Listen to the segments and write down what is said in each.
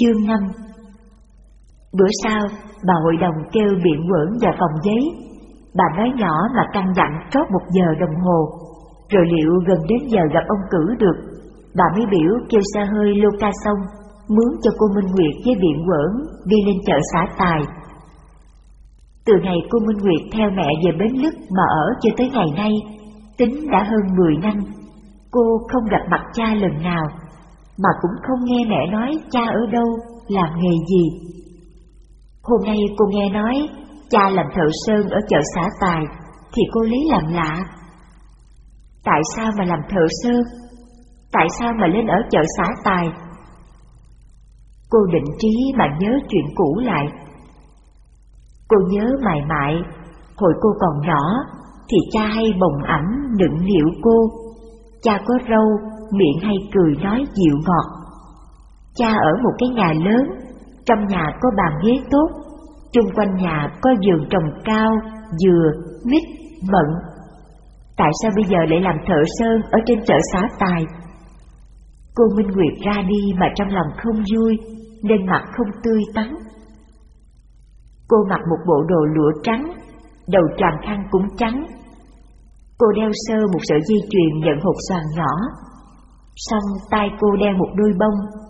Chương 5 Bữa sau, bà hội đồng kêu biện quẩn vào phòng giấy. Bà nói nhỏ mà căng dặn trót một giờ đồng hồ, rồi liệu gần đến giờ gặp ông cử được. Bà mới biểu kêu xe hơi lô ca xong, mướn cho cô Minh Nguyệt với biện quẩn đi lên chợ xã Tài. Từ ngày cô Minh Nguyệt theo mẹ về Bến Lức mà ở cho tới ngày nay, tính đã hơn 10 năm, cô không gặp mặt cha lần nào mà cũng không nghe mẹ nói cha ở đâu, làm nghề gì. Hôm nay cô nghe nói cha làm thợ sơn ở chợ xã Tài, thì cô lấy làm lạ. Tại sao mà làm thợ sơn? Tại sao mà lên ở chợ xã Tài? Cô định trí mà nhớ chuyện cũ lại. Cô nhớ mãi mãi, hồi cô còn nhỏ, thì cha hay bồng ẩm nựng liệu cô. Cha có râu, miệng hay cười nói dịu ngọt. Cha ở một cái nhà lớn, trong nhà có bàn ghế tốt, chung quanh nhà có vườn trồng cao, dừa, mít, mận. Tại sao bây giờ lại làm thợ sơn ở trên chợ xá Tài? Cô Minh Nguyệt ra đi mà trong lòng không vui, nên mặt không tươi tắn. Cô mặc một bộ đồ lụa trắng, đầu tròn khăn cũng trắng. Cô đeo sơ một sợi dây chuyền nhận hột xoàn nhỏ, Xong tay cô đeo một đôi bông,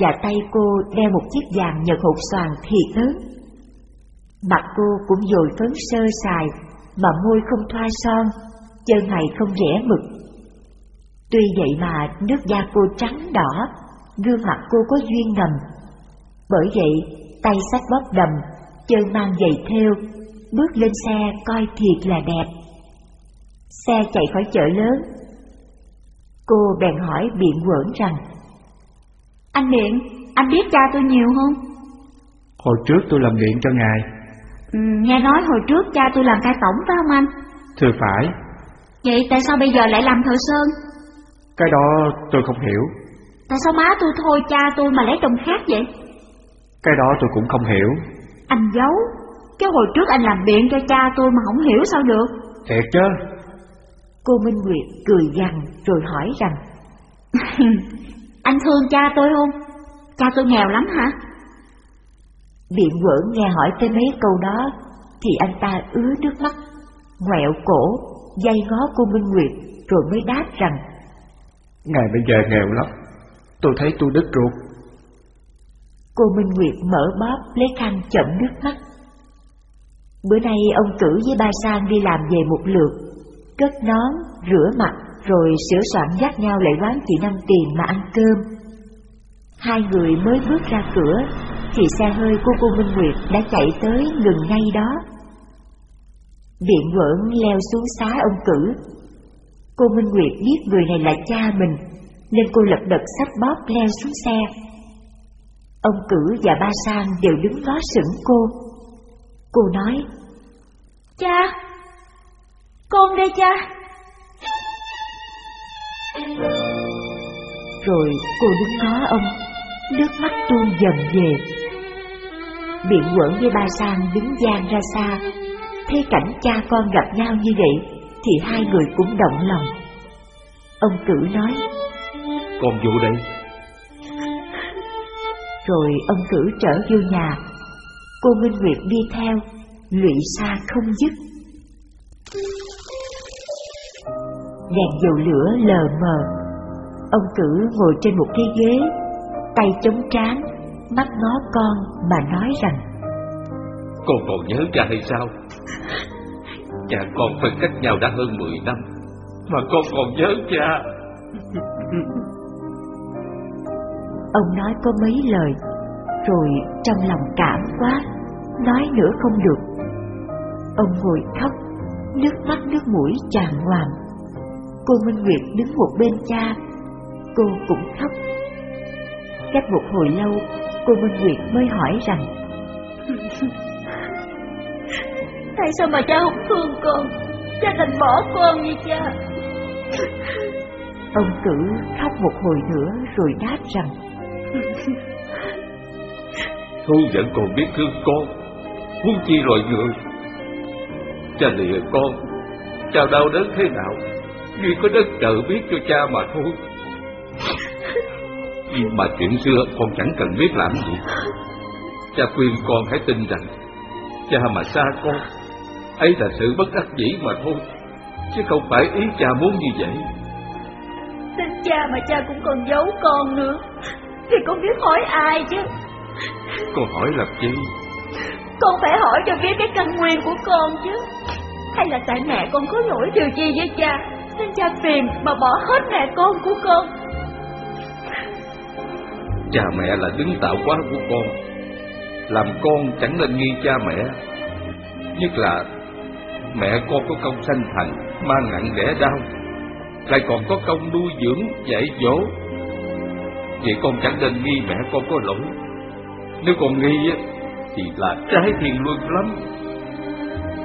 và tay cô đeo một chiếc vàng nhật hột xoàn thiệt lớn. Mặt cô cũng dồi phấn sơ sài, mà môi không thoa son, chân mày không rẽ mực. Tuy vậy mà nước da cô trắng đỏ, gương mặt cô có duyên ngầm. Bởi vậy, tay sách bóp đầm, chân mang giày theo, bước lên xe coi thiệt là đẹp. Xe chạy khỏi chợ lớn, Cô bèn hỏi biện quẩn rằng Anh Biện, anh biết cha tôi nhiều không? Hồi trước tôi làm điện cho ngài ừ, Nghe nói hồi trước cha tôi làm cai tổng phải không anh? Thưa phải Vậy tại sao bây giờ lại làm thợ sơn? Cái đó tôi không hiểu Tại sao má tôi thôi cha tôi mà lấy chồng khác vậy? Cái đó tôi cũng không hiểu Anh giấu Chứ hồi trước anh làm điện cho cha tôi mà không hiểu sao được Thiệt chứ Cô Minh Nguyệt cười gằn rồi hỏi rằng Anh thương cha tôi không? Cha tôi nghèo lắm hả? Biện quẩn nghe hỏi tới mấy câu đó Thì anh ta ứa nước mắt Ngoẹo cổ Dây ngó cô Minh Nguyệt Rồi mới đáp rằng Ngài bây giờ nghèo lắm Tôi thấy tôi đứt ruột Cô Minh Nguyệt mở bóp lấy khăn chậm nước mắt Bữa nay ông cử với ba Sang đi làm về một lượt cất nón, rửa mặt, rồi sửa soạn dắt nhau lại quán chị Năm Tiền mà ăn cơm. Hai người mới bước ra cửa, thì xe hơi của cô Minh Nguyệt đã chạy tới ngừng ngay đó. Điện quẩn leo xuống xá ông cử. Cô Minh Nguyệt biết người này là cha mình, nên cô lật đật sách bóp leo xuống xe. Ông cử và ba sang đều đứng đó sững cô. Cô nói, Cha, con đây cha. Rồi cô đứng ngó ông Nước mắt tuôn dần về. Biện quẩn với ba Sang đứng gian ra xa. Thấy cảnh cha con gặp nhau như vậy Thì hai người cũng động lòng. Ông cử nói Con vụ đây. Rồi ông cử trở vô nhà. Cô Minh Nguyệt đi theo Lụy xa không dứt đèn dầu lửa lờ mờ. Ông cử ngồi trên một cái ghế, tay chống trán, mắt ngó con mà nói rằng Con còn nhớ cha hay sao? Cha con phải cách nhau đã hơn 10 năm, mà con còn nhớ cha. Ông nói có mấy lời, rồi trong lòng cảm quá, nói nữa không được. Ông ngồi khóc, nước mắt nước mũi tràn ngoàm. Cô Minh Nguyệt đứng một bên cha, cô cũng khóc. Cách một hồi lâu, cô Minh Nguyệt mới hỏi rằng Tại sao mà cha không thương con, cha đành bỏ con như cha? Ông cử khóc một hồi nữa rồi đáp rằng Thu vẫn còn biết thương con, huống chi loài người. Cha lìa con, cha đau đớn thế nào, Duy có đất trợ biết cho cha mà thôi. Nhưng mà chuyện xưa con chẳng cần biết làm gì. Cha khuyên con hãy tin rằng Cha mà xa con ấy là sự bất đắc dĩ mà thôi. Chứ không phải ý cha muốn như vậy. Xin cha mà cha cũng còn giấu con nữa thì con biết hỏi ai chứ? Con hỏi làm chi con phải hỏi cho biết cái căn nguyên của con chứ. Hay là tại mẹ con có lỗi điều gì với cha nên cha phiền mà bỏ hết mẹ con của con. Cha mẹ là đứng tạo hóa của con làm con chẳng nên nghi cha mẹ. Nhất là mẹ con có công sanh thành mang nặng đẻ đau lại còn có công nuôi dưỡng dạy dỗ. Vậy con chẳng nên nghi mẹ con có lỗi. Nếu con nghi thì là trái thiên luân lắm.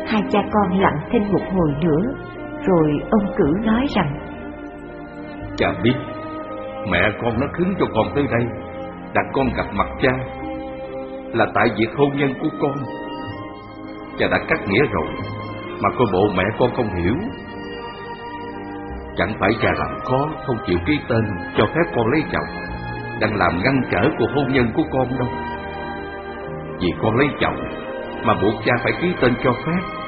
Hai cha con lặng thinh một hồi nữa rồi ông cử nói rằng, cha biết, mẹ con nó khứng cho con tới đây, đặt con gặp mặt cha, là tại việc hôn nhân của con. Cha đã cắt nghĩa rồi, mà coi bộ mẹ con không hiểu. Chẳng phải cha làm khó, Không chịu ký tên, cho phép con lấy chồng, Đang làm ngăn trở cuộc hôn nhân của con đâu. Vì con lấy chồng, Mà buộc cha phải ký tên cho phép.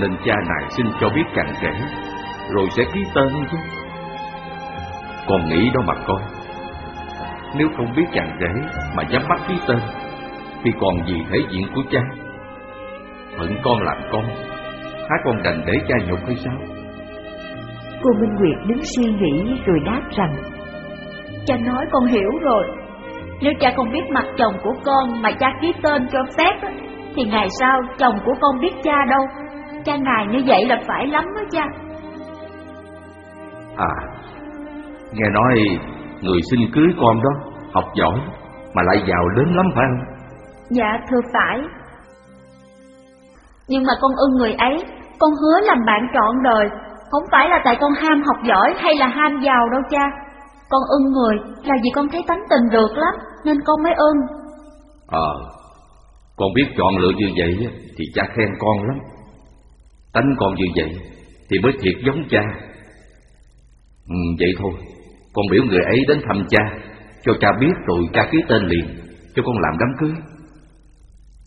Nên cha này xin cho biết càng trễ Rồi sẽ ký tên chứ. Con nghĩ đó mà coi. Nếu không biết chàng rể Mà dám bắt ký tên Thì còn gì thể diện của cha? Phận con làm con Há con đành để cha nhục hay sao? Cô Minh Nguyệt đứng suy nghĩ rồi đáp rằng Cha nói con hiểu rồi. Nếu cha không biết mặt chồng của con mà cha ký tên cho phép Thì ngày sau chồng của con biết cha đâu Cha ngài như vậy là phải lắm đó cha. À Nghe nói người xin cưới con đó Học giỏi Mà lại giàu lớn lắm phải không? Dạ thưa phải. Nhưng mà con ưng người ấy Con hứa làm bạn trọn đời. Không phải là tại con ham học giỏi hay là ham giàu đâu cha. Con ưng người là vì con thấy tánh tình được lắm Nên con mới ưng. Ờ Con biết chọn lựa như vậy Thì cha khen con lắm Tánh con như vậy Thì mới thiệt giống cha. Ừ, Vậy thôi. Con biểu người ấy đến thăm cha Cho cha biết rồi cha ký tên liền Cho con làm đám cưới.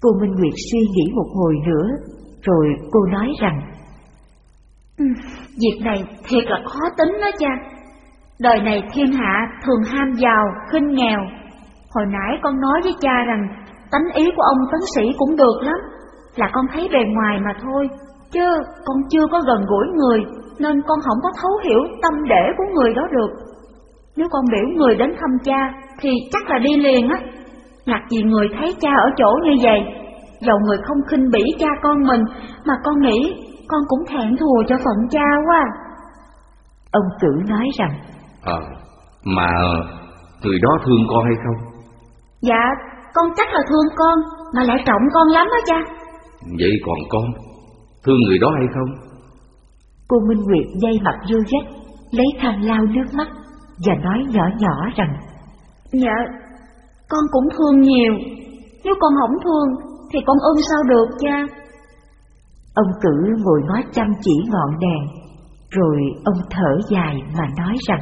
Cô Minh Nguyệt suy nghĩ một hồi nữa Rồi cô nói rằng ừ, Việc này thiệt là khó tính đó cha. Đời này thiên hạ thường ham giàu, khinh nghèo. Hồi nãy con nói với cha rằng Tánh ý của ông tấn sĩ cũng được lắm Là con thấy bề ngoài mà thôi Chứ con chưa có gần gũi người Nên con không có thấu hiểu tâm để của người đó được. Nếu con biểu người đến thăm cha Thì chắc là đi liền á. Ngặt gì người thấy cha ở chỗ như vậy. Dầu người không khinh bỉ cha con mình Mà con nghĩ con cũng thẹn thùa cho phận cha quá Ông cử nói rằng Ờ Mà người đó thương con hay không? Dạ con chắc là thương con Mà lại trọng con lắm đó cha. Vậy còn con Thương người đó hay không? Cô Minh Nguyệt dây mặt vô vách Lấy khăn lau nước mắt Và nói nhỏ nhỏ rằng Dạ con cũng thương nhiều. Nếu con không thương Thì con ưng sao được cha? Ông cử ngồi ngó chăm chỉ ngọn đèn Rồi ông thở dài mà nói rằng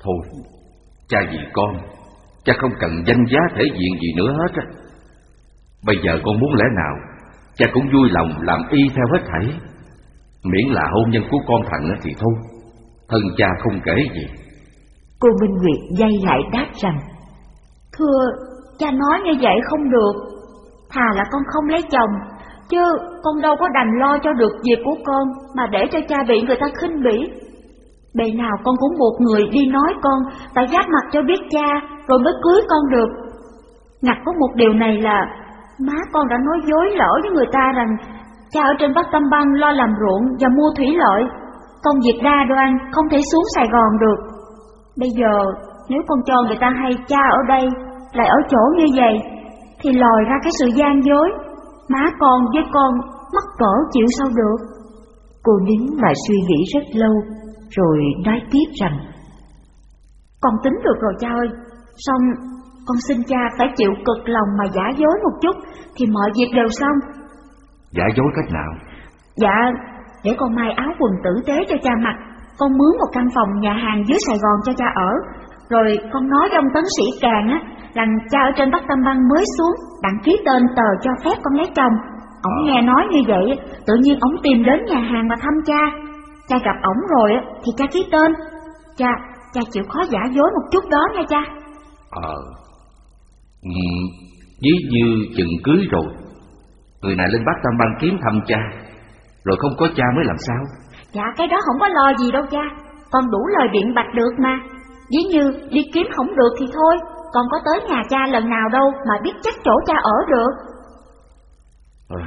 Thôi Cha vì con Cha không cần danh giá thể diện gì nữa hết á. Bây giờ con muốn lẽ nào Cha cũng vui lòng làm y theo hết thảy. Miễn là hôn nhân của con thằng thì thôi. Thân cha không kể gì. Cô Minh Nguyệt dây lại đáp rằng Thưa, cha nói như vậy không được. Thà là con không lấy chồng Chứ con đâu có đành lo cho được việc của con Mà để cho cha bị người ta khinh bỉ. Bề nào con cũng buộc người đi nói con Phải giáp mặt cho biết cha Rồi mới cưới con được. Ngặt có một điều này là Má con đã nói dối lỡ với người ta rằng Cha ở trên Bắc Tâm Băng lo làm ruộng và mua thủy lợi. Công việc đa đoan không thể xuống Sài Gòn được. Bây giờ nếu con cho người ta hay cha ở đây Lại ở chỗ như vậy Thì lòi ra cái sự gian dối. Má con với con mắc cỡ chịu sao được? Cô nín mà suy nghĩ rất lâu Rồi nói tiếp rằng Con tính được rồi cha ơi. Xong con xin cha phải chịu cực lòng mà giả dối một chút Thì mọi việc đều xong Giả dối cách nào Dạ Để con may áo quần tử tế cho cha mặc Con mướn một căn phòng nhà hàng dưới Sài Gòn cho cha ở Rồi con nói với ông tấn sĩ càng á, rằng cha ở trên Bắc Tâm Băng mới xuống, đặng ký tên tờ cho phép con lấy chồng. Ông Ờ. nghe nói như vậy, tự nhiên ông tìm đến nhà hàng mà thăm cha. Cha gặp ổng rồi á, thì cha ký tên. Cha, cha chịu khó giả dối một chút đó nha cha. Ờ Ví như chừng cưới rồi. Người này lên Bắc Tam Bang kiếm thăm cha Rồi không có cha mới làm sao? Dạ cái đó không có lo gì đâu cha. Con đủ lời biện bạch được mà. Ví như đi kiếm không được thì thôi Con có tới nhà cha lần nào đâu Mà biết chắc chỗ cha ở được. Ôi,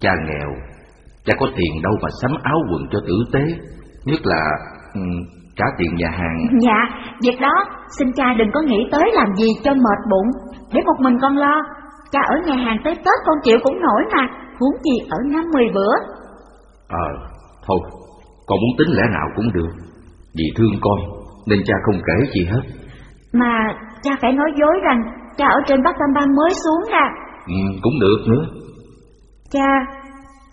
Cha nghèo Cha có tiền đâu mà sắm áo quần cho tử tế. Nhất là trả tiền nhà hàng. Dạ việc đó xin cha đừng có nghĩ tới làm gì cho mệt bụng. Để một mình con lo Cha ở nhà hàng tới Tết con chịu cũng nổi mà. Huống gì ở năm mười bữa. Ờ Thôi Con muốn tính lẽ nào cũng được. Vì thương con Nên cha không kể gì hết. Mà cha phải nói dối rằng Cha ở trên Bắc Tam Bang mới xuống nè. Ừ, Cũng được nữa. Cha,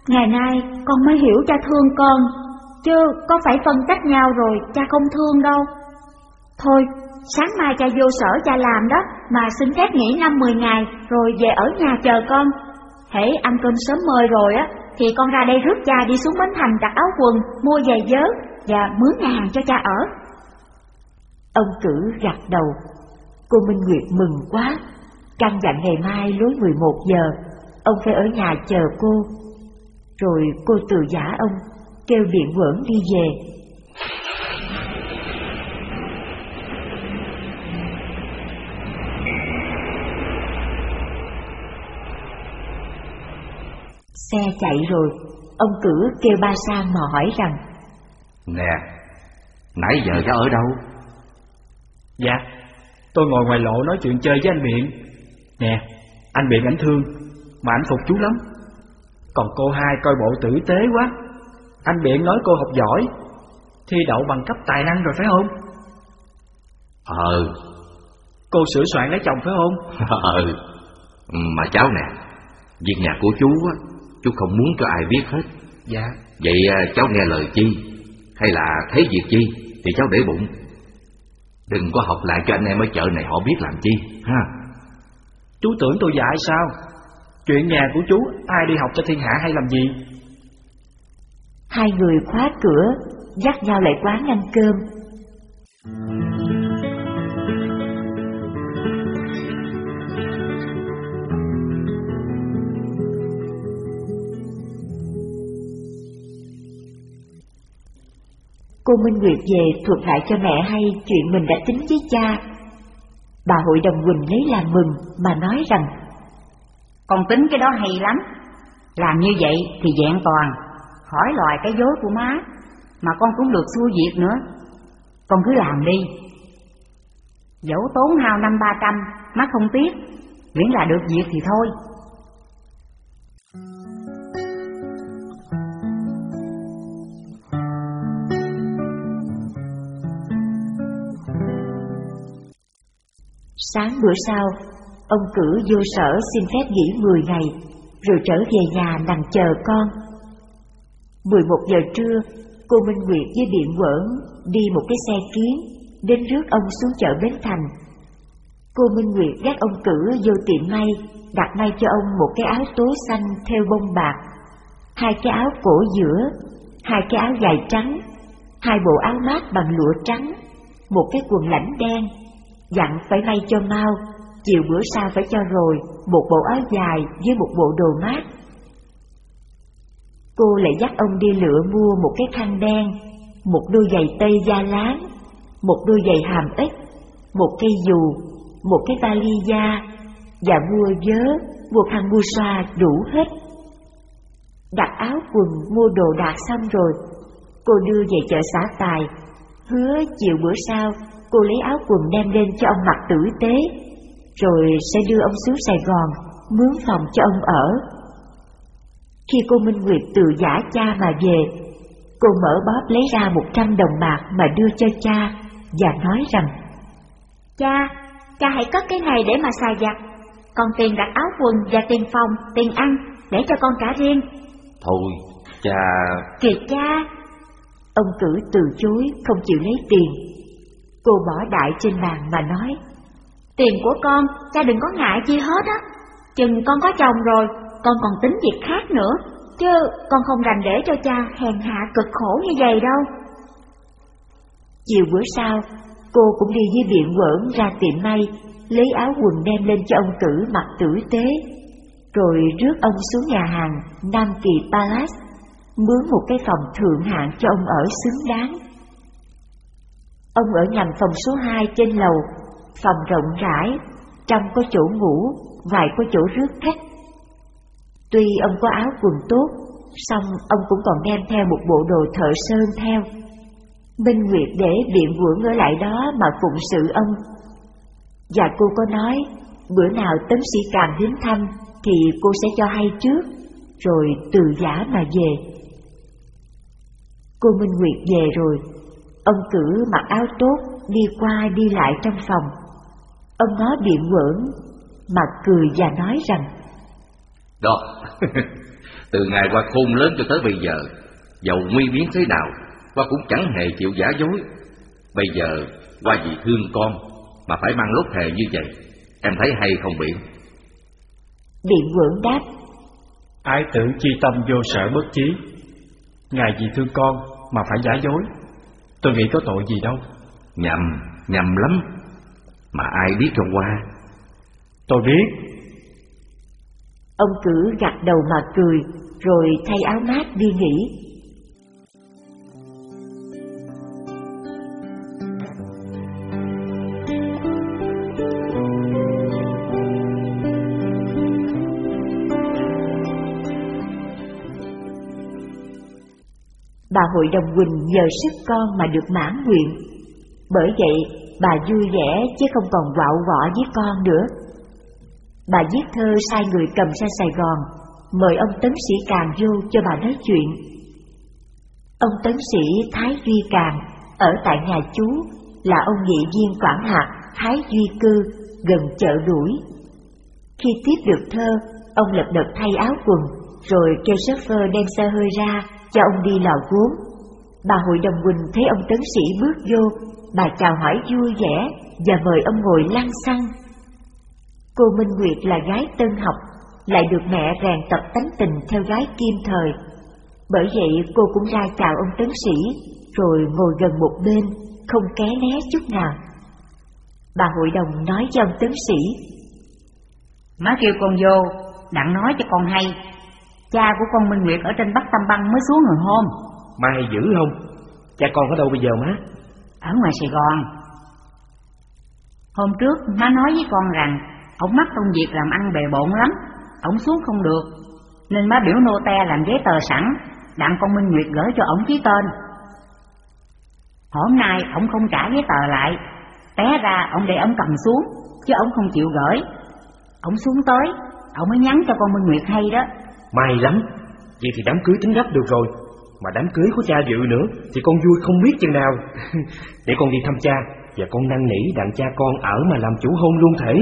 ngày nay con mới hiểu cha thương con, chứ có phải phân tách nhau rồi cha không thương đâu. Thôi, sáng mai cha vô sở cha làm đó, mà xin phép nghỉ năm mười ngày rồi về ở nhà chờ con. Hễ ăn cơm sớm mời rồi á, thì con ra đây rước cha đi xuống Bến Thành đặt áo quần, mua giày vớ và mướn nhà hàng cho cha ở. Ông cử gật đầu. Cô Minh Nguyệt mừng quá, căn dặn ngày mai lối 11 giờ, ông phải ở nhà chờ cô. Rồi cô từ giả ông, kêu biện quẩn đi về. Xe chạy rồi, ông cử kêu ba sang mà hỏi rằng Nè Nãy giờ cháu ở đâu? Dạ Tôi ngồi ngoài lộ nói chuyện chơi với anh Biện. Nè Anh Biện ảnh thương Mà anh phục chú lắm. Còn cô hai coi bộ tử tế quá Anh Biện nói cô học giỏi Thi đậu bằng cấp tài năng rồi phải không? Ờ. Cô sửa soạn lấy chồng phải không? Ờ Mà cháu nè Việc nhà của chú á Chú không muốn cho ai biết hết. Dạ. Vậy à, cháu nghe lời chi Hay là thấy việc chi Thì cháu để bụng. Đừng có học lại cho anh em ở chợ này họ biết làm chi ha. Chú tưởng tôi dạy sao? Chuyện nhà của chú Ai đi học cho thiên hạ hay làm gì Hai người khóa cửa, dắt nhau lại quán ăn cơm. Cô Minh Nguyệt về thuật lại cho mẹ hay chuyện mình đã tính với cha. Bà hội đồng Quỳnh lấy làm mừng mà nói rằng Con tính cái đó hay lắm Làm như vậy thì vẹn toàn Hỏi loài cái dối của má Mà con cũng được xua việc nữa. Con cứ làm đi. Dẫu tốn hao năm ba trăm Má không tiếc Miễn là được việc thì thôi. Sáng bữa sau, ông cử vô sở xin phép nghỉ 10 ngày, rồi trở về nhà nằm chờ con. 11 giờ trưa, cô Minh Nguyệt với điện Quẩn đi một cái xe kiến, đến rước ông xuống chợ Bến Thành. Cô Minh Nguyệt dắt ông cử vô tiệm may, đặt may cho ông một cái áo tố xanh theo bông bạc, hai cái áo cổ giữa, hai cái áo dài trắng, hai bộ áo mát bằng lụa trắng, một cái quần lãnh đen, dặn phải may cho mau, chiều bữa sau phải cho rồi một bộ áo dài với một bộ đồ mát. Cô lại dắt ông đi lựa mua một cái khăn đen, một đôi giày tây da láng, một đôi giày hàm ếch, một cây dù, một cái vali da, và mua vớ, mua khăn mua xoa đủ hết. Đặt áo quần mua đồ đạc xong rồi, cô đưa về chợ xã Tài, hứa chiều bữa sau cô lấy áo quần đem lên cho ông mặc tử tế, rồi sẽ đưa ông xuống Sài Gòn, mướn phòng cho ông ở. Khi cô Minh Nguyệt từ giả cha mà về, cô mở bóp lấy ra một trăm đồng bạc mà đưa cho cha và nói rằng Cha, cha hãy cất cái này để mà xài giặt. Còn tiền đặt áo quần và tiền phòng, tiền ăn, để cho con trả riêng. Thôi cha Kìa cha, ông cử từ chối không chịu lấy tiền. Cô bỏ đại trên bàn mà nói. Tiền của con, cha đừng có ngại chi hết á. Chừng con có chồng rồi, con còn tính việc khác nữa. Chứ con không rành để cho cha hèn hạ cực khổ như vậy đâu. Chiều bữa sau, cô cũng đi với biện quẩn ra tiệm may, lấy áo quần đem lên cho ông cử mặc tử tế, rồi rước ông xuống nhà hàng Nam Kỳ Palace, mướn một cái phòng thượng hạng cho ông ở xứng đáng. Ông ở nhầm phòng số 2 trên lầu, phòng rộng rãi, trong có chỗ ngủ, vài có chỗ rước khách. Tuy ông có áo quần tốt, song ông cũng còn đem theo một bộ đồ thợ sơn theo. Minh Nguyệt để biện vượng ở lại đó mà phụng sự ông. Và cô có nói, bữa nào tấn sĩ càng đến thăm thì cô sẽ cho hay trước, rồi từ giả mà về. Cô Minh Nguyệt về rồi, ông cử mặc áo tốt đi qua đi lại trong phòng. Ông nói biện quẩn, mặt cười và nói rằng đó, từ ngày qua khôn lớn cho tới bây giờ, dầu nguy biến thế nào, qua cũng chẳng hề chịu giả dối. Bây giờ qua vì thương con mà phải mang lốt hề như vậy, em thấy hay không Biện? Biện quẩn đáp. Ái tử chi tâm vô sở bất chí. Ngài vì thương con mà phải giả dối. Tôi nghĩ có tội gì đâu. Nhầm, nhầm lắm. Mà ai biết cho qua? Tôi biết Ông cử gật đầu mà cười Rồi thay áo mát đi nghỉ bà hội đồng Quỳnh nhờ sức con mà được mãn nguyện. Bởi vậy, bà vui vẻ chứ không còn quạo quọ với con nữa. Bà viết thơ sai người cầm ra Sài Gòn, mời ông Tấn Sĩ Càng vô cho bà nói chuyện. Ông Tấn Sĩ Thái Duy Càng ở tại nhà chú là ông nghị viên quản hạt Thái Duy Cư gần chợ đuổi. Khi tiếp được thơ, ông lập đật thay áo quần, rồi kêu chauffeur đem xe hơi ra cho ông đi lò gốm. Bà hội đồng Quỳnh thấy ông tấn sĩ bước vô, bà chào hỏi vui vẻ và mời ông ngồi lăn xăng. Cô Minh Nguyệt là gái tân học, lại được mẹ rèn tập tánh tình theo gái kim thời. Bởi vậy cô cũng ra chào ông tấn sĩ, rồi ngồi gần một bên, không ké né chút nào. Bà hội đồng nói với ông tấn sĩ. Má kêu con vô, đặng nói cho con hay, Cha của con Minh Nguyệt ở trên Bắc Tâm Băng mới xuống hồi hôm Mai dữ không? Cha con ở đâu bây giờ má? Ở ngoài Sài Gòn Hôm trước má nói với con rằng Ông mắc công việc làm ăn bề bộn lắm, Ông xuống không được. Nên má biểu nô te làm giấy tờ sẵn, Đặng con Minh Nguyệt gửi cho ông ký tên. Hôm nay ông không trả giấy tờ lại, Té ra ông để ông cầm xuống, Chứ ông không chịu gửi. Ông xuống tới, Ông mới nhắn cho con Minh Nguyệt hay đó. May lắm Vậy thì đám cưới tính gấp được rồi. Mà đám cưới của cha dự nữa, Thì con vui không biết chừng nào. Để con đi thăm cha, Và con năn nỉ đặng cha con ở mà làm chủ hôn luôn thể.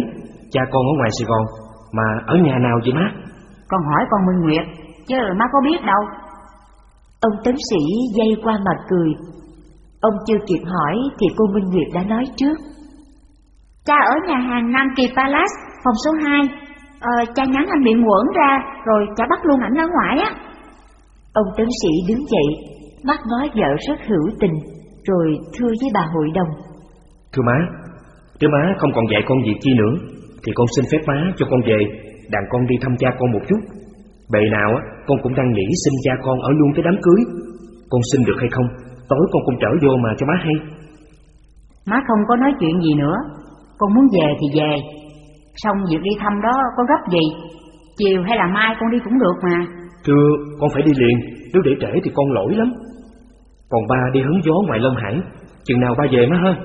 Cha con ở ngoài Sài Gòn Mà ở nhà nào vậy má? Con hỏi con Minh Nguyệt Chứ má có biết đâu. Ông tấn sĩ dây qua mặt cười. Ông chưa kịp hỏi Thì cô Minh Nguyệt đã nói trước. Cha ở nhà hàng Nam Kỳ Palace Phòng số 2 Ờ, cha nhắn anh bị quẩn ra, rồi cha bắt luôn ảnh ở ngoài á. Ông tấn sĩ đứng dậy, mắt nói vợ rất hữu tình, rồi thưa với bà hội đồng. Thưa má, nếu má không còn dạy con việc chi nữa, thì con xin phép má cho con về, đàn con đi thăm cha con một chút. Bề nào á, con cũng đang nghĩ xin cha con ở luôn tới đám cưới. Con xin được hay không? Tối con cũng trở vô mà cho má hay. Má không có nói chuyện gì nữa, con muốn về thì về, Xong việc đi thăm đó có gấp gì? Chiều hay là mai con đi cũng được mà. Thưa con phải đi liền. Nếu để trễ thì con lỗi lắm. Còn ba đi hứng gió ngoài Lâm Hải. Chừng nào ba về má hơn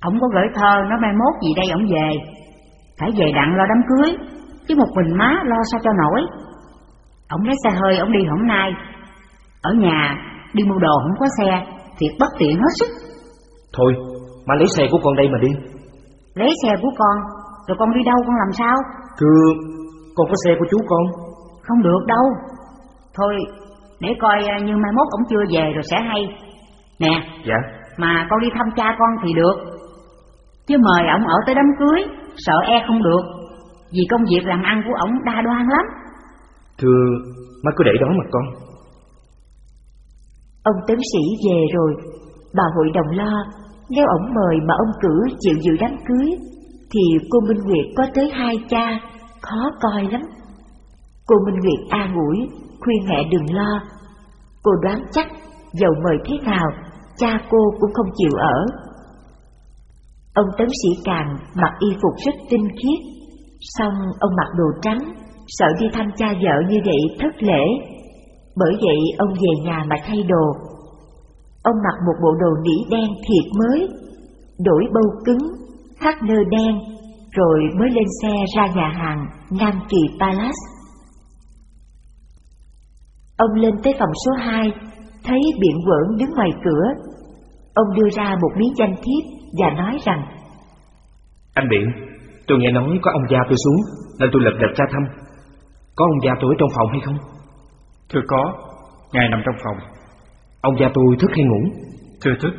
Ông có gửi thơ nó mai mốt gì đây ông về Phải về đặng lo đám cưới Chứ một mình má lo sao cho nổi. Ông lấy xe hơi ông đi hôm nay. Ở nhà đi mua đồ không có xe Thiệt bất tiện hết sức. Thôi má lấy xe của con đây mà đi. Lấy xe của con? Rồi con đi đâu con làm sao? Thưa Con có xe của chú con. Không được đâu. Thôi để coi à, như mai mốt ông chưa về rồi sẽ hay. Nè Dạ. mà con đi thăm cha con thì được. Chứ mời ổng ở tới đám cưới, sợ e không được, vì công việc làm ăn của ổng đa đoan lắm. Thưa, má cứ để đó mà con. Ông tấn sĩ về rồi, bà hội đồng lo, nếu ổng mời mà ông cử chịu dự đám cưới, thì cô Minh Nguyệt có tới hai cha, khó coi lắm. Cô Minh Nguyệt an ủi, khuyên mẹ đừng lo. Cô đoán chắc, dầu mời thế nào, cha cô cũng không chịu ở. Ông tấn sĩ càng mặc y phục rất tinh khiết, xong ông mặc đồ trắng, sợ đi thăm cha vợ như vậy thất lễ. Bởi vậy ông về nhà mà thay đồ. Ông mặc một bộ đồ nỉ đen thiệt mới, đổi bâu cứng, thắt nơ đen, rồi mới lên xe ra nhà hàng Nam Kỳ Palace. Ông lên tới phòng số 2, thấy biện quẩn đứng ngoài cửa. Ông đưa ra một miếng danh thiếp và nói rằng Anh Biện, tôi nghe nói có ông gia tôi xuống, nên tôi lật đật ra thăm. Có ông gia tôi ở trong phòng hay không? Thưa có, ngài nằm trong phòng. Ông gia tôi thức hay ngủ? Thưa thức.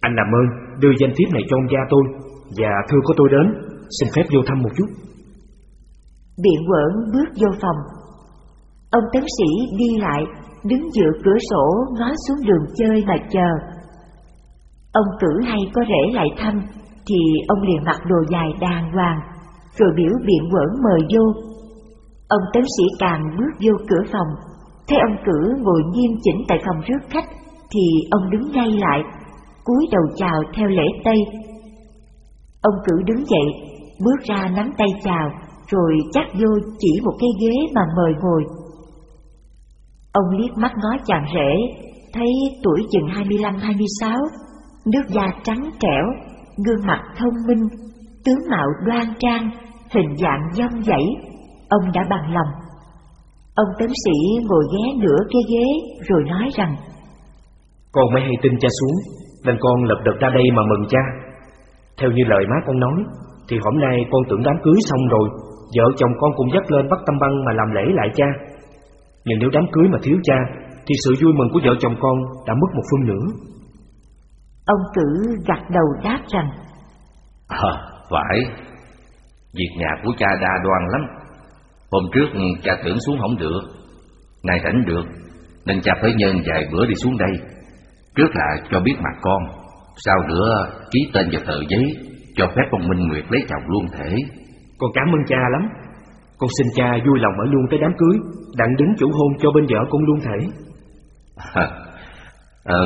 Anh làm ơn đưa danh thiếp này cho ông gia tôi và thưa có tôi đến, xin phép vô thăm một chút. Biện quẩn bước vô phòng. Ông tấn sĩ đi lại, đứng giữa cửa sổ ngó xuống đường chơi mà chờ. Ông cử hay có rể lại thăm, thì ông liền mặc đồ dài đàng hoàng, rồi biểu biện quẩn mời vô. Ông tấn sĩ càng bước vô cửa phòng, thấy ông cử ngồi nghiêm chỉnh tại phòng rước khách, thì ông đứng ngay lại, cúi đầu chào theo lễ Tây. Ông cử đứng dậy, bước ra nắm tay chào, rồi chắc vô chỉ một cái ghế mà mời ngồi. Ông liếc mắt ngó chàng rể, thấy tuổi chừng 25-26, nước da trắng trẻo, gương mặt thông minh, tướng mạo đoan trang, hình dạng dông dãy, ông đã bằng lòng. Ông tấn sĩ ngồi ghé nửa cái ghế rồi nói rằng Con mới hay tin cha xuống, nên con lập đật ra đây mà mừng cha. Theo như lời má con nói, thì hôm nay con tưởng đám cưới xong rồi, vợ chồng con cũng dắt lên bắt tâm băng mà làm lễ lại cha. Nhưng nếu đám cưới mà thiếu cha, thì sự vui mừng của vợ chồng con đã mất một phương nữa. Ông cử gật đầu đáp rằng À, phải. Việc nhà của cha đa đoan lắm. Hôm trước cha tưởng xuống không được. Nay rảnh được, nên cha phải nhân vài bữa đi xuống đây. Trước là cho biết mặt con, sau nữa ký tên vào tờ giấy, cho phép ông Minh Nguyệt lấy chồng luôn thể. Con cảm ơn cha lắm. Con xin cha vui lòng ở luôn tới đám cưới, đặng đứng chủ hôn cho bên vợ con luôn thể. Ờ,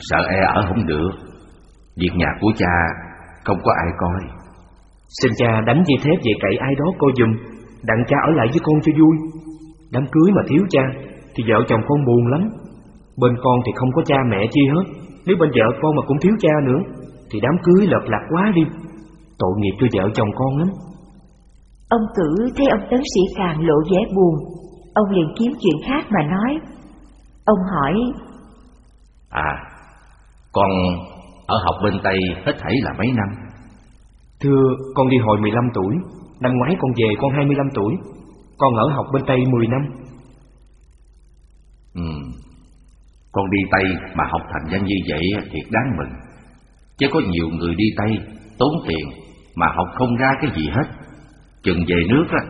sợ e ở không được. Việc nhà của cha không có ai coi. Xin cha đánh dây thép về cậy ai đó coi giùm, đặng cha ở lại với con cho vui. Đám cưới mà thiếu cha, thì vợ chồng con buồn lắm. Bên con thì không có cha mẹ chi hết, nếu bên vợ con mà cũng thiếu cha nữa, thì đám cưới lợt lạc quá đi. Tội nghiệp cho vợ chồng con lắm. Ông cử thấy ông tấn sĩ càng lộ vẻ buồn, ông liền kiếm chuyện khác mà nói. Ông hỏi, À, con ở học bên Tây hết thảy là mấy năm? Thưa, con đi hồi 15 tuổi, năm ngoái con về con 25 tuổi, con ở học bên Tây 10 năm. Ừ, con đi Tây mà học thành danh như vậy thiệt đáng mừng. Chứ có nhiều người đi Tây tốn tiền mà học không ra cái gì hết. Chừng về nước á,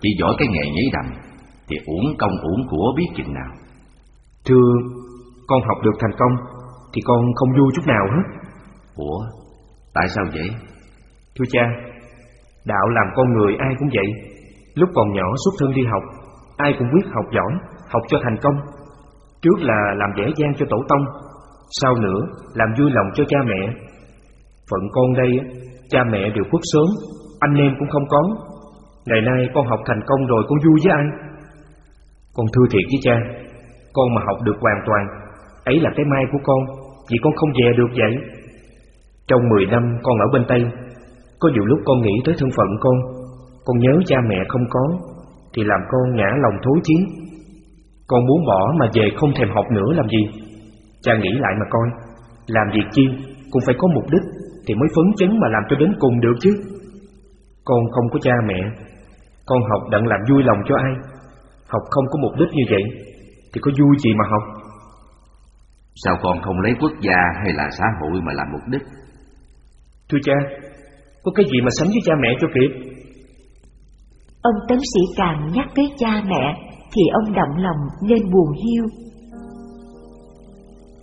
chỉ giỏi cái nghề nhảy đầm thì uổng công uổng của biết chừng nào. Thưa, con học được thành công thì con không vui chút nào hết. Ủa, tại sao vậy? Thưa cha, đạo làm con người ai cũng vậy. Lúc còn nhỏ xuất thân đi học, ai cũng quyết học giỏi, học cho thành công. Trước là làm vẻ gian cho tổ tông, sau nữa làm vui lòng cho cha mẹ. Phận con đây, cha mẹ đều khuất sớm, anh em cũng không có. Ngày nay con học thành công rồi con vui với ai? Con thưa thiệt với cha, con mà học được hoàn toàn, ấy là cái mai của con, vì con không về được vậy. Trong 10 năm con ở bên Tây, có nhiều lúc con nghĩ tới thân phận con, con nhớ cha mẹ không có, thì làm con ngã lòng thối chiến. Con muốn bỏ mà về không thèm học nữa làm gì? Cha nghĩ lại mà coi, làm việc chi cũng phải có mục đích thì mới phấn chấn mà làm cho đến cùng được chứ. Con không có cha mẹ, con học đặng làm vui lòng cho ai? Học không có mục đích như vậy thì có vui gì mà học? Sao con không lấy quốc gia hay là xã hội mà làm mục đích? Thưa cha, có cái gì mà sánh với cha mẹ cho kịp? Ông tấn sĩ càng nhắc tới cha mẹ thì ông động lòng nên buồn hiu.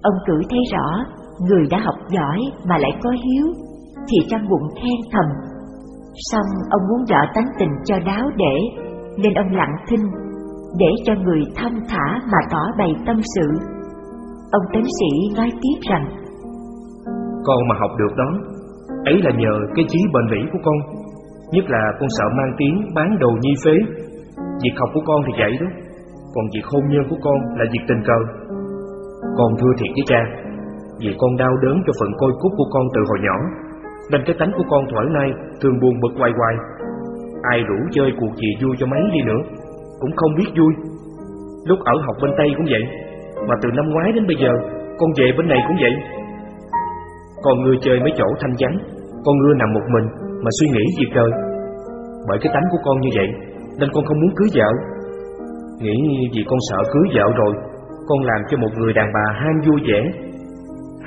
Ông cử thấy rõ người đã học giỏi mà lại có hiếu thì trong bụng khen thầm. Xong ông muốn dọ tánh tình cho đáo để nên ông lặng thinh để cho người thâm thả mà tỏ bày tâm sự. Ông tấn sĩ nói tiếp rằng Con mà học được đó, ấy là nhờ cái trí bền bỉ của con. Nhất là con sợ mang tiếng bán đồ nhi phế. Việc học của con thì vậy đó Còn việc hôn nhân của con là việc tình cờ. Con thưa thiệt với cha Vì con đau đớn cho phận côi cút của con từ hồi nhỏ Nên cái tánh của con thoải nay thường buồn bực hoài hoài. Ai rủ chơi cuộc gì vui cho mấy đi nữa Cũng không biết vui. Lúc ở học bên Tây cũng vậy. Mà từ năm ngoái đến bây giờ, Con về bên này cũng vậy. Con ngưa chơi mấy chỗ thanh vắng, Con ngư nằm một mình Mà suy nghĩ việc đời Bởi cái tánh của con như vậy, Nên con không muốn cưới vợ. Nghĩ vì con sợ cưới vợ rồi, Con làm cho một người đàn bà ham vui vẻ.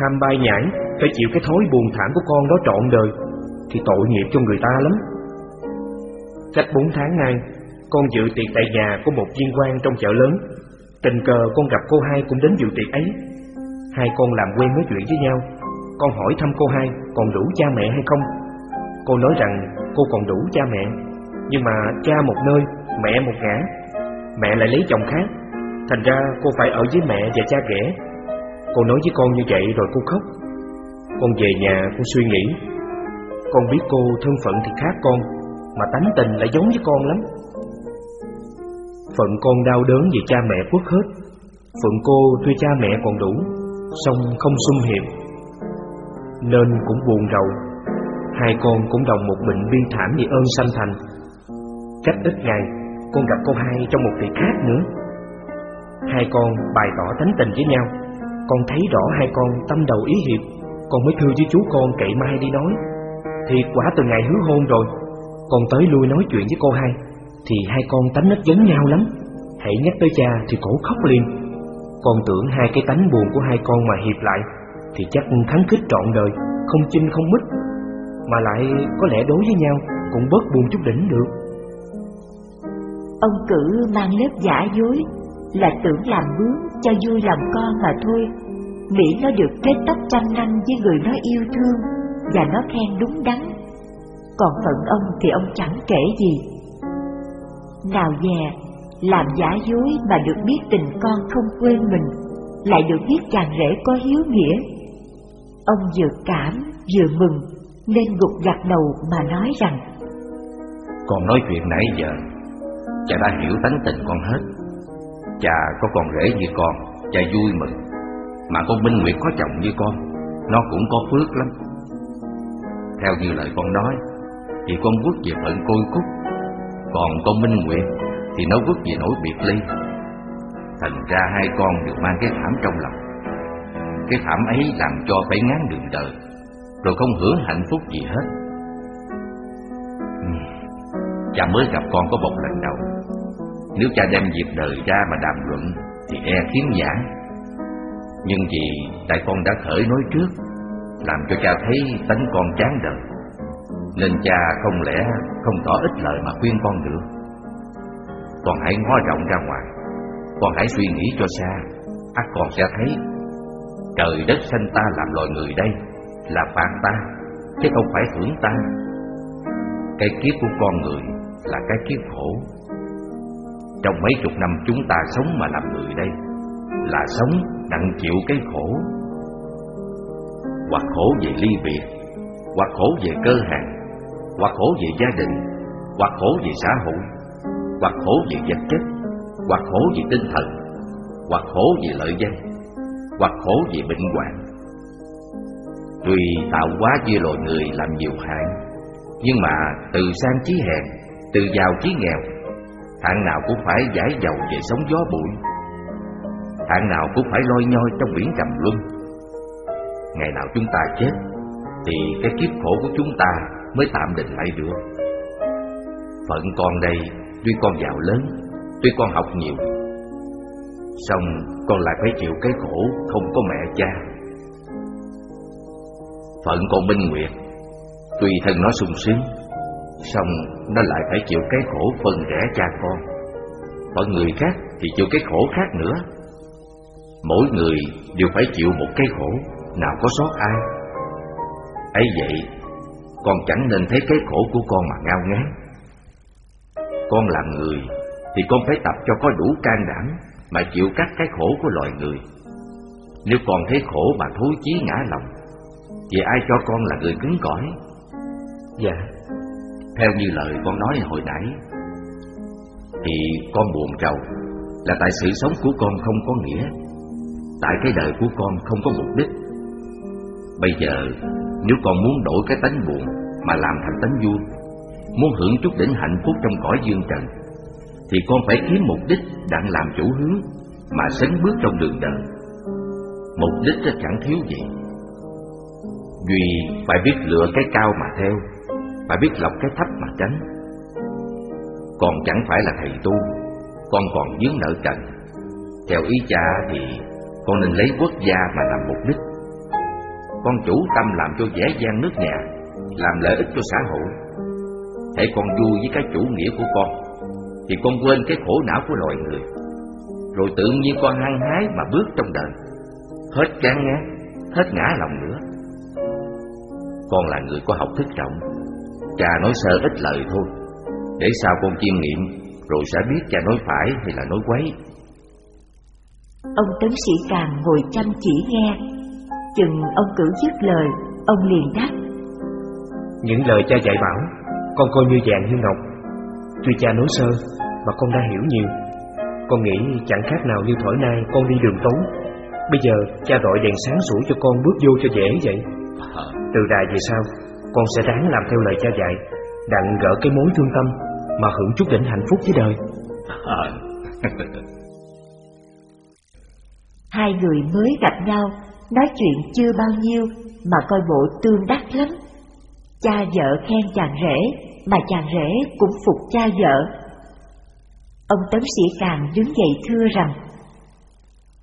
Ham bay nhảy, Phải chịu cái thói buồn thảm của con đó trọn đời, Thì tội nghiệp cho người ta lắm. Cách 4 tháng nay, Con dự tiệc tại nhà của một viên quan trong chợ lớn. Tình cờ con gặp cô hai cũng đến dự tiệc ấy. Hai con làm quen nói chuyện với nhau. Con hỏi thăm cô hai còn đủ cha mẹ hay không? Cô nói rằng cô còn đủ cha mẹ Nhưng mà cha một nơi, mẹ một ngã. Mẹ lại lấy chồng khác. Thành ra cô phải ở với mẹ và cha ghẻ. Cô nói với con như vậy rồi cô khóc. Con về nhà con suy nghĩ. Con biết cô thân phận thì khác con Mà tánh tình lại giống với con lắm. Phận con đau đớn vì cha mẹ quất hết. Phận cô tuy cha mẹ còn đủ, song không xung hiệp. Nên cũng buồn rầu. Hai con cũng đồng một bệnh bi thảm vì ơn sanh thành. Cách ít ngày, Con gặp cô hai trong một việc khác nữa. Hai con bày tỏ tánh tình với nhau. Con thấy rõ hai con tâm đầu ý hiệp. Con mới thưa với chú con cậy mai đi nói. Thì quả từ ngày hứa hôn rồi, Con tới lui nói chuyện với cô hai. Thì hai con tánh nết giống nhau lắm Hãy nhắc tới cha thì cổ khóc liền Con tưởng hai cái tánh buồn của hai con mà hiệp lại, Thì chắc thắng khích trọn đời, Không chinh không mít Mà lại có lẽ đối với nhau Cũng bớt buồn chút đỉnh được Ông cử mang lớp giả dối, là tưởng làm bướm cho vui lòng con mà thôi. Miễn nó được kết tóc trăm năm với người nó yêu thương, và nó khen đúng đắn. Còn phận ông thì ông chẳng kể gì. Nào dè, làm giả dối mà được biết tình con không quên mình, lại được biết chàng rể có hiếu nghĩa. Ông vừa cảm vừa mừng nên gục gặt đầu mà nói rằng Con nói chuyện nãy giờ Cha đã hiểu tánh tình con hết. Cha có con rể như con Cha vui mừng. Mà con Minh Nguyệt có chồng như con Nó cũng có phước lắm. Theo như lời con nói Thì con quốc về phận côi cút còn con Minh Nguyệt Thì nó quất về nỗi biệt ly. Thành ra hai con đều mang cái thảm trong lòng. Cái thảm ấy làm cho phải ngán đường đời, Rồi không hưởng hạnh phúc gì hết. Ừ, cha mới gặp con có một lần đầu. Nếu cha đem việc đời ra mà đàm luận Thì e khiến giả. Nhưng vì tại con đã khởi nói trước, Làm cho cha thấy tánh con chán đời. Nên cha không lẽ không tỏ ít lời mà khuyên con được? Con hãy ngó rộng ra ngoài. Con hãy suy nghĩ cho xa. Ắt con sẽ thấy. Trời đất sanh ta làm loài người đây Là phạt ta, Chứ không phải thưởng ta. Cái kiếp của con người là cái kiếp khổ. Trong mấy chục năm chúng ta sống mà làm người đây Là sống đặng chịu cái khổ. Hoặc khổ về ly biệt, Hoặc khổ về cơ hàng. Hoặc khổ về gia đình, Hoặc khổ về xã hội, Hoặc khổ về vật chất, Hoặc khổ về tinh thần, Hoặc khổ về lợi danh, Hoặc khổ về bệnh hoạn. Tuy tạo hóa chia loài người làm nhiều hạng Nhưng mà từ sang chí hèn, từ giàu chí nghèo, Hạng nào cũng phải giải dầu về sống gió bụi. Hạng nào cũng phải loi nhoi trong biển trầm luân. Ngày nào chúng ta chết, Thì cái kiếp khổ của chúng ta mới tạm định lại được. Phận con đây, Tuy con giàu lớn, Tuy con học nhiều Xong con lại phải chịu cái khổ không có mẹ cha. Phận con Minh Nguyệt, Tuy thân nó sung sướng Xong nó lại phải chịu cái khổ phân rẽ cha con. Phận người khác thì chịu cái khổ khác nữa. Mỗi người đều phải chịu một cái khổ, Nào có sót ai. Ấy vậy con chẳng nên thấy cái khổ của con mà ngao ngán. Con làm người Thì con phải tập cho có đủ can đảm Mà chịu các cái khổ của loài người. Nếu con thấy khổ mà thối chí ngã lòng Vậy ai cho con là người cứng cỏi? Dạ. Theo như lời con nói hồi nãy Thì con buồn rầu Là tại sự sống của con không có nghĩa Tại cái đời của con không có mục đích. Bây giờ nếu con muốn đổi cái tánh buồn Mà làm thành tánh vui, Muốn hưởng chút đỉnh hạnh phúc trong cõi dương trần, Thì con phải kiếm mục đích Đặng làm chủ hướng Mà sấn bước trong đường đời. Mục đích chẳng thiếu gì. Duy phải biết lựa cái cao mà theo, Phải biết lọc cái thấp mà tránh. Còn chẳng phải là thầy tu, Con còn dướng nợ trần. Theo ý cha thì Con nên lấy quốc gia mà làm mục đích. Con chủ tâm làm cho dễ dàng nước nhà, Làm lợi ích cho xã hội. Hãy con vui với cái chủ nghĩa của con, Thì con quên cái khổ não của loài người. Rồi tự nhiên con hăng hái mà bước trong đời, Hết chán ngán, Hết ngã lòng nữa. Con là người có học thức rộng, Cha nói sơ ít lời thôi. Để sao con chiêm nghiệm, Rồi sẽ biết cha nói phải hay là nói quấy. Ông tấn sĩ càng ngồi chăm chỉ nghe. Chừng ông cử dứt lời Ông liền đáp. Những lời cha dạy bảo Con coi như vàng như ngọc. Tuy cha nói sơ Mà con đã hiểu nhiều. Con nghĩ chẳng khác nào như thổi nay con đi đường tối Bây giờ cha gọi đèn sáng sủi cho con bước vô cho dễ vậy. Từ đài về sau Con sẽ ráng làm theo lời cha dạy Đặng gỡ cái mối thương tâm Mà hưởng chút đỉnh hạnh phúc với đời. Hai người mới gặp nhau Nói chuyện chưa bao nhiêu Mà coi bộ tương đắc lắm. Cha vợ khen chàng rể Mà chàng rể cũng phục cha vợ. Ông tấn sĩ càng đứng dậy thưa rằng,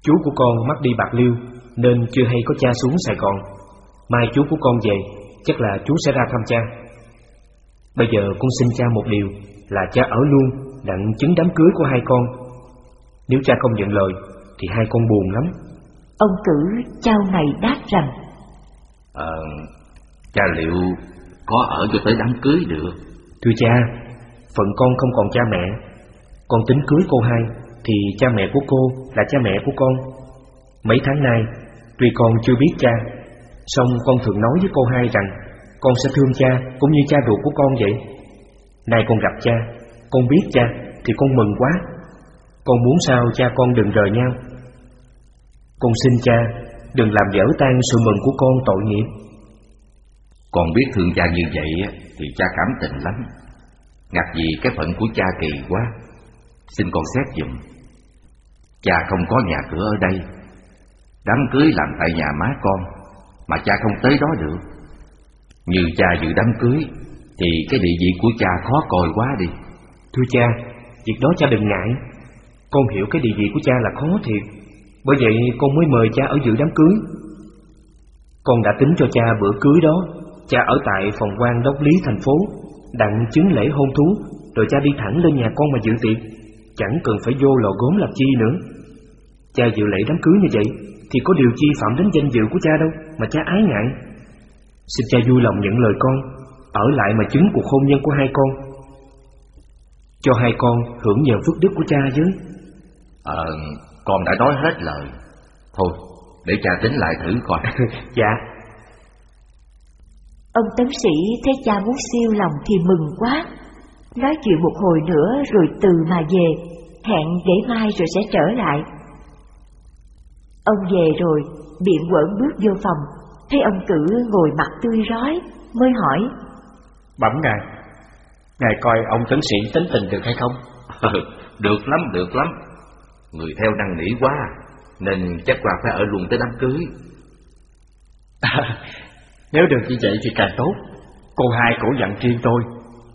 Chú của con mắc đi bạc liêu Nên chưa hay có cha xuống Sài Gòn. Mai chú của con về, Chắc là chú sẽ ra thăm cha. Bây giờ con xin cha một điều, Là cha ở luôn, Đặng chứng đám cưới của hai con. Nếu cha không nhận lời, Thì hai con buồn lắm. Ông cử trao mày đáp rằng Ờ Cha liệu có ở cho tới đám cưới được? Thưa cha Phận con không còn cha mẹ. Con tính cưới cô hai Thì cha mẹ của cô là cha mẹ của con. Mấy tháng nay Tuy con chưa biết cha Xong con thường nói với cô hai rằng Con sẽ thương cha cũng như cha ruột của con vậy. Nay con gặp cha Con biết cha thì con mừng quá. Con muốn sao cha con đừng rời nhau Con xin cha Đừng làm dở tan sự mừng của con tội nghiệp Con biết thương cha như vậy Thì cha cảm tình lắm Ngặt gì cái phận của cha kỳ quá Xin con xét dùm Cha không có nhà cửa ở đây Đám cưới làm tại nhà má con mà cha không tới đó được. Như cha dự đám cưới thì cái địa vị của cha khó coi quá đi. Thưa cha, việc đó cha đừng ngại. Con hiểu cái địa vị của cha là khó thiệt. Bởi vậy con mới mời cha ở dự đám cưới. Con đã tính cho cha bữa cưới đó, cha ở tại phòng quan đốc lý thành phố, đặng chứng lễ hôn thú, rồi cha đi thẳng lên nhà con mà dự tiệc, chẳng cần phải vô lò gốm làm chi nữa. Cha dự lễ đám cưới như vậy thì có điều chi phạm đến danh dự của cha đâu Mà cha ái ngại. Xin cha vui lòng nhận lời con Ở lại mà chứng cuộc hôn nhân của hai con. Cho hai con hưởng nhờ phước đức của cha với. Ờ, con đã nói hết lời. Thôi, để cha tính lại thử coi. Dạ. Ông tấn sĩ thấy cha muốn siêu lòng thì mừng quá. Nói chuyện một hồi nữa rồi từ mà về. Hẹn để mai rồi sẽ trở lại. Ông về rồi, biện quẩn bước vô phòng, thấy ông cử ngồi mặt tươi rói, mới hỏi. Bẩm ngài, ngài coi ông tấn sĩ tính tình được hay không? được lắm, được lắm. Người theo năng nỉ quá, nên chắc qua phải ở luôn tới đám cưới. nếu được như vậy thì càng tốt. Cô hai cổ dặn riêng tôi.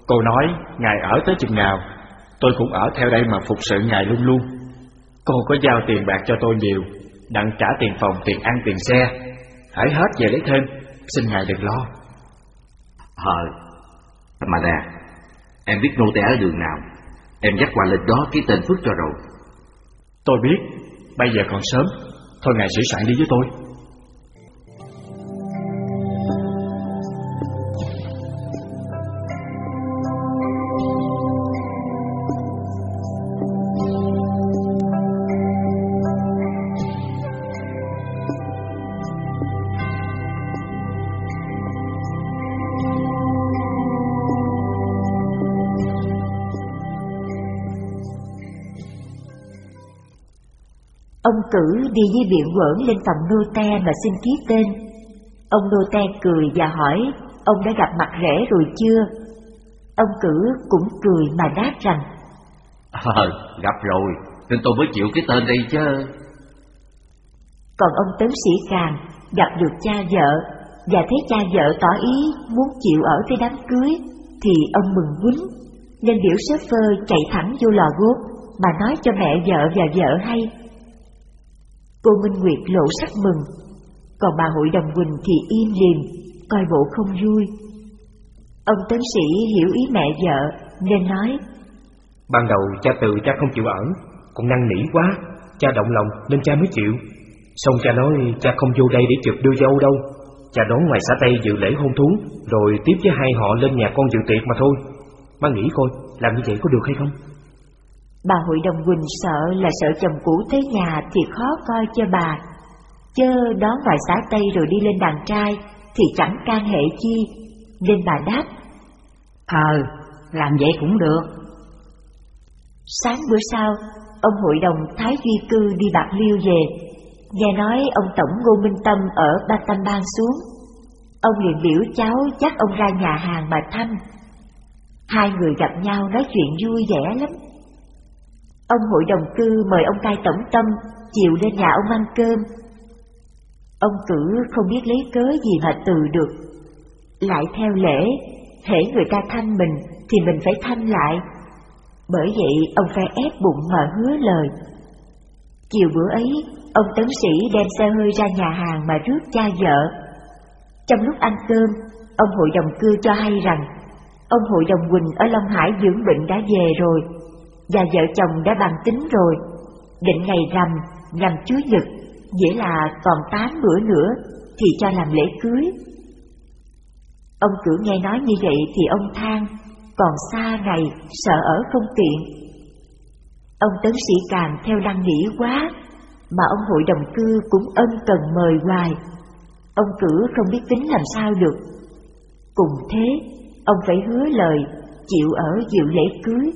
Cô nói ngài ở tới chừng nào, tôi cũng ở theo đây mà phục sự ngài luôn luôn. Cô có giao tiền bạc cho tôi nhiều, đặng trả tiền phòng, tiền ăn, tiền xe. Hãy hết về lấy thêm, xin ngài đừng lo. Ờ, mà nè, em biết nô té ở đường nào, em dắt qua lên đó ký tên Phước cho rồi. Tôi biết, bây giờ còn sớm, thôi ngài sửa soạn đi với tôi. Cử đi với biện quẩn lên phòng nô te mà xin ký tên. Ông nô te cười và hỏi ông đã gặp mặt rể rồi chưa? Ông cử cũng cười mà đáp rằng Ờ, gặp rồi, nên tôi mới chịu cái tên đây chứ. Còn ông tấn sĩ càng gặp được cha vợ và thấy cha vợ tỏ ý muốn chịu ở tới đám cưới thì ông mừng quýnh nên biểu phơ chạy thẳng vô lò gốt mà nói cho mẹ vợ và vợ hay Cô Minh Nguyệt lộ sắc mừng, còn bà hội đồng Quỳnh thì im lìm, coi bộ không vui. Ông tấn sĩ hiểu ý mẹ vợ nên nói Ban đầu cha tự cha không chịu ở, còn năn nỉ quá, cha động lòng nên cha mới chịu. Xong cha nói cha không vô đây để chụp đưa dâu đâu, cha đón ngoài xã Tây dự lễ hôn thú, rồi tiếp với hai họ lên nhà con dự tiệc mà thôi. Má nghĩ coi, làm như vậy có được hay không? Bà hội đồng Quỳnh sợ là sợ chồng cũ tới nhà thì khó coi cho bà. Chớ đón ngoài xã Tây rồi đi lên đàn trai thì chẳng can hệ chi, nên bà đáp. Ờ, làm vậy cũng được. Sáng bữa sau, ông hội đồng Thái Duy Cư đi Bạc Liêu về, nghe nói ông Tổng Ngô Minh Tâm ở Ba Tâm Bang xuống. Ông liền biểu cháu dắt ông ra nhà hàng mà thăm. Hai người gặp nhau nói chuyện vui vẻ lắm. Ông hội đồng cư mời ông cai tổng tâm chiều lên nhà ông ăn cơm. Ông cử không biết lấy cớ gì mà từ được. Lại theo lễ, hễ người ta thanh mình thì mình phải thanh lại. Bởi vậy ông phải ép bụng mà hứa lời. Chiều bữa ấy, ông tấn sĩ đem xe hơi ra nhà hàng mà rước cha vợ. Trong lúc ăn cơm, ông hội đồng cư cho hay rằng ông hội đồng Quỳnh ở Long Hải dưỡng bệnh đã về rồi và vợ chồng đã bàn tính rồi, định ngày rằm nhằm Chúa Nhật, nghĩa là còn tám bữa nữa thì cho làm lễ cưới. Ông cử nghe nói như vậy thì ông than, còn xa ngày sợ ở không tiện. Ông tấn sĩ càng theo đăng nghĩ quá, mà ông hội đồng cư cũng ân cần mời hoài. Ông cử không biết tính làm sao được. Cùng thế, ông phải hứa lời chịu ở dự lễ cưới.